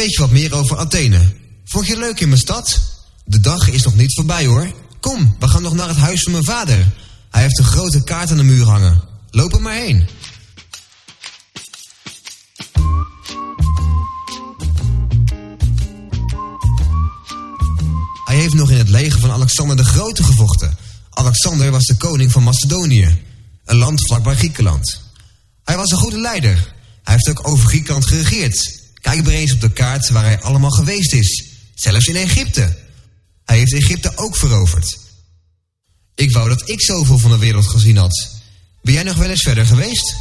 weet je wat meer over Athene. Vond je leuk in mijn stad? De dag is nog niet voorbij hoor. Kom, we gaan nog naar het huis van mijn vader. Hij heeft een grote kaart aan de muur hangen. Loop er maar heen. Hij heeft nog in het leger van Alexander de Grote gevochten. Alexander was de koning van Macedonië, een land vlakbij Griekenland. Hij was een goede leider. Hij heeft ook over Griekenland geregeerd. Kijk maar eens op de kaart waar hij allemaal geweest is. Zelfs in Egypte. Hij heeft Egypte ook veroverd. Ik wou dat ik zoveel van de wereld gezien had. Ben jij nog wel eens verder geweest?